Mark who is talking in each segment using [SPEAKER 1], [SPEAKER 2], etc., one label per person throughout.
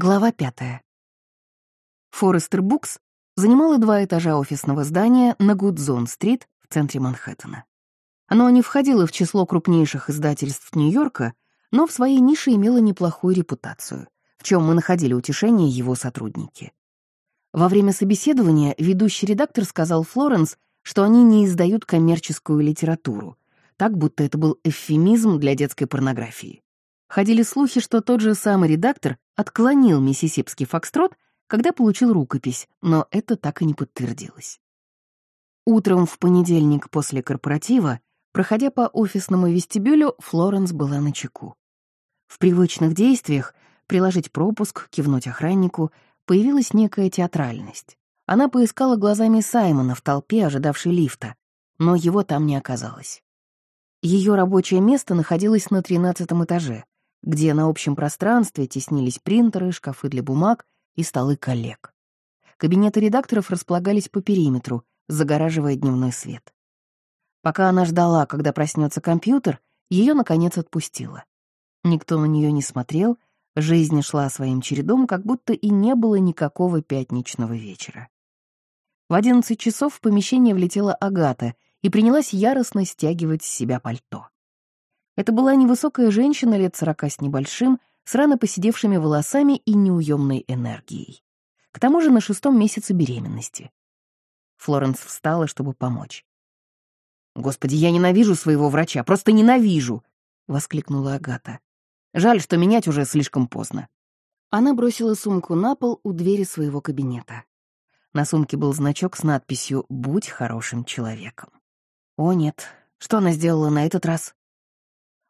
[SPEAKER 1] Глава пятая. Форестер Букс занимала два этажа офисного здания на Гудзон-стрит в центре Манхэттена. Оно не входило в число крупнейших издательств Нью-Йорка, но в своей нише имело неплохую репутацию, в чем мы находили утешение его сотрудники. Во время собеседования ведущий редактор сказал Флоренс, что они не издают коммерческую литературу, так будто это был эвфемизм для детской порнографии. Ходили слухи, что тот же самый редактор отклонил миссисипский фокстрот, когда получил рукопись, но это так и не подтвердилось. Утром в понедельник после корпоратива, проходя по офисному вестибюлю, Флоренс была на чеку. В привычных действиях приложить пропуск, кивнуть охраннику появилась некая театральность. Она поискала глазами Саймона в толпе, ожидавшей лифта, но его там не оказалось. Ее рабочее место находилось на тринадцатом этаже, где на общем пространстве теснились принтеры, шкафы для бумаг и столы коллег. Кабинеты редакторов располагались по периметру, загораживая дневной свет. Пока она ждала, когда проснется компьютер, ее наконец отпустило. Никто на нее не смотрел, жизнь шла своим чередом, как будто и не было никакого пятничного вечера. В одиннадцать часов в помещение влетела Агата и принялась яростно стягивать с себя пальто. Это была невысокая женщина лет сорока с небольшим, с рано поседевшими волосами и неуемной энергией. К тому же на шестом месяце беременности. Флоренс встала, чтобы помочь. «Господи, я ненавижу своего врача, просто ненавижу!» — воскликнула Агата. «Жаль, что менять уже слишком поздно». Она бросила сумку на пол у двери своего кабинета. На сумке был значок с надписью «Будь хорошим человеком». О нет, что она сделала на этот раз?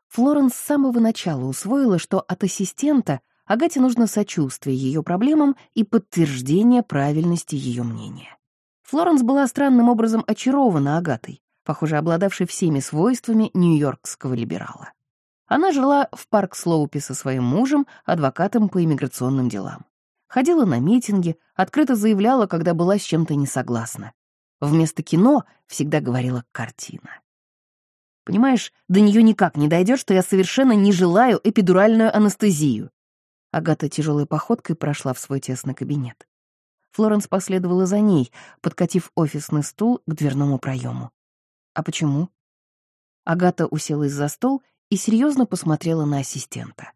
[SPEAKER 1] Флоренс с самого начала усвоила, что от ассистента Агате нужно сочувствие ее проблемам и подтверждение правильности ее мнения. Флоренс была странным образом очарована Агатой, похоже, обладавшей всеми свойствами нью-йоркского либерала. Она жила в парк Слоупи со своим мужем, адвокатом по иммиграционным делам. Ходила на митинги, открыто заявляла, когда была с чем-то не согласна. Вместо кино всегда говорила «картина». Понимаешь, до нее никак не дойдет, что я совершенно не желаю эпидуральную анестезию. Агата тяжелой походкой прошла в свой тесный кабинет. Флоренс последовала за ней, подкатив офисный стул к дверному проему. А почему? Агата уселась за стол и серьезно посмотрела на ассистента.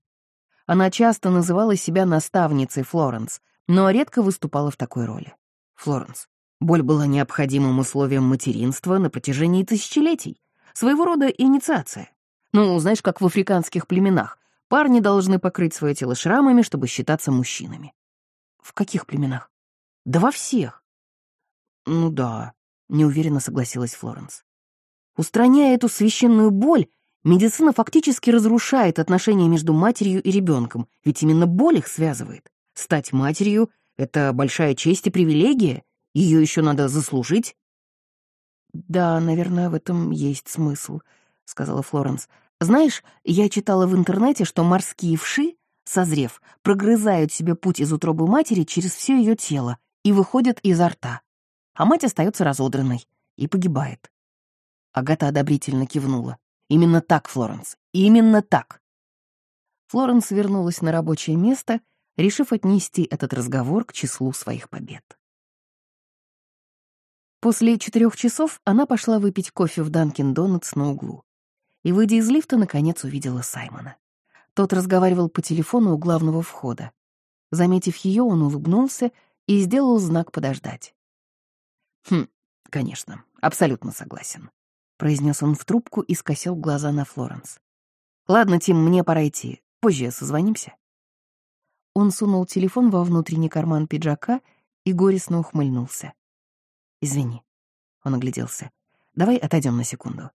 [SPEAKER 1] Она часто называла себя наставницей Флоренс, но редко выступала в такой роли. Флоренс, боль была необходимым условием материнства на протяжении тысячелетий. Своего рода инициация. Ну, знаешь, как в африканских племенах. Парни должны покрыть свое тело шрамами, чтобы считаться мужчинами. В каких племенах? Да во всех. Ну да, неуверенно согласилась Флоренс. Устраняя эту священную боль, медицина фактически разрушает отношения между матерью и ребенком, ведь именно боль их связывает. Стать матерью — это большая честь и привилегия, ее еще надо заслужить. «Да, наверное, в этом есть смысл», — сказала Флоренс. «Знаешь, я читала в интернете, что морские вши, созрев, прогрызают себе путь из утробы матери через все ее тело и выходят изо рта. А мать остается разодранной и погибает». Агата одобрительно кивнула. «Именно так, Флоренс, именно так!» Флоренс вернулась на рабочее место, решив отнести этот разговор к числу своих побед. После четырех часов она пошла выпить кофе в Данкин Донатс на углу. И, выйдя из лифта, наконец увидела Саймона. Тот разговаривал по телефону у главного входа. Заметив ее, он улыбнулся и сделал знак подождать. «Хм, конечно, абсолютно согласен», — произнес он в трубку и скосил глаза на Флоренс. «Ладно, Тим, мне пора идти. Позже созвонимся». Он сунул телефон во внутренний карман пиджака и горестно ухмыльнулся. «Извини». Он огляделся. «Давай отойдем на секунду».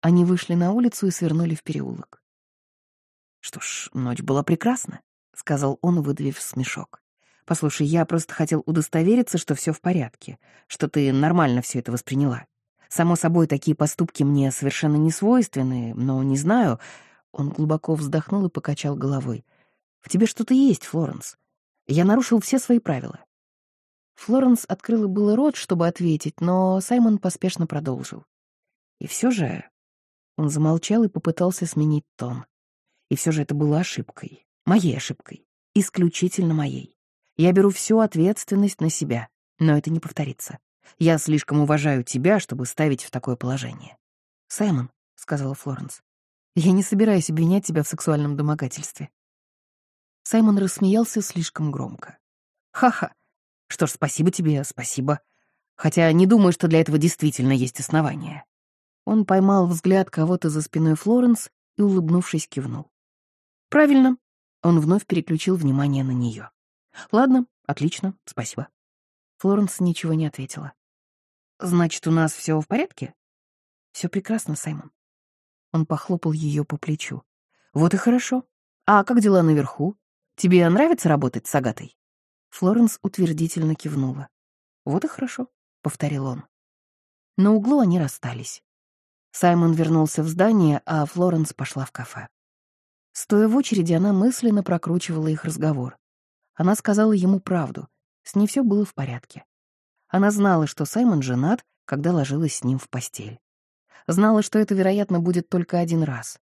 [SPEAKER 1] Они вышли на улицу и свернули в переулок. «Что ж, ночь была прекрасна», — сказал он, выдавив смешок. «Послушай, я просто хотел удостовериться, что все в порядке, что ты нормально все это восприняла. Само собой, такие поступки мне совершенно не свойственны, но не знаю...» Он глубоко вздохнул и покачал головой. «В тебе что-то есть, Флоренс. Я нарушил все свои правила. Флоренс открыла было рот, чтобы ответить, но Саймон поспешно продолжил. И все же... Он замолчал и попытался сменить тон. И все же это было ошибкой. Моей ошибкой. исключительно моей. Я беру всю ответственность на себя, но это не повторится. Я слишком уважаю тебя, чтобы ставить в такое положение. «Саймон», — сказала Флоренс, — «я не собираюсь обвинять тебя в сексуальном домогательстве». Саймон рассмеялся слишком громко. «Ха-ха! Что ж, спасибо тебе, спасибо. Хотя не думаю, что для этого действительно есть основания». Он поймал взгляд кого-то за спиной Флоренс и, улыбнувшись, кивнул. «Правильно». Он вновь переключил внимание на нее. «Ладно, отлично, спасибо». Флоренс ничего не ответила. «Значит, у нас все в порядке?» Все прекрасно, Саймон». Он похлопал ее по плечу. «Вот и хорошо. А как дела наверху? Тебе нравится работать с Агатой?» Флоренс утвердительно кивнула. «Вот и хорошо», — повторил он. На углу они расстались. Саймон вернулся в здание, а Флоренс пошла в кафе. Стоя в очереди, она мысленно прокручивала их разговор. Она сказала ему правду. С ней все было в порядке. Она знала, что Саймон женат, когда ложилась с ним в постель. Знала, что это, вероятно, будет только один раз.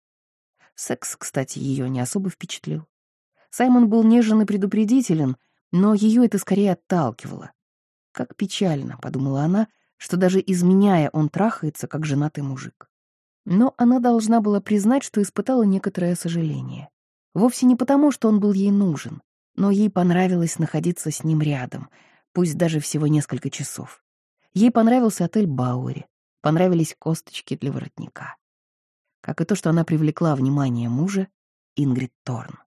[SPEAKER 1] Секс, кстати, ее не особо впечатлил. Саймон был нежен и предупредителен, но ее это скорее отталкивало. Как печально, подумала она, что даже изменяя, он трахается, как женатый мужик. Но она должна была признать, что испытала некоторое сожаление. Вовсе не потому, что он был ей нужен, но ей понравилось находиться с ним рядом, пусть даже всего несколько часов. Ей понравился отель Бауэри, понравились косточки для воротника. Как и то, что она привлекла внимание мужа Ингрид Торн.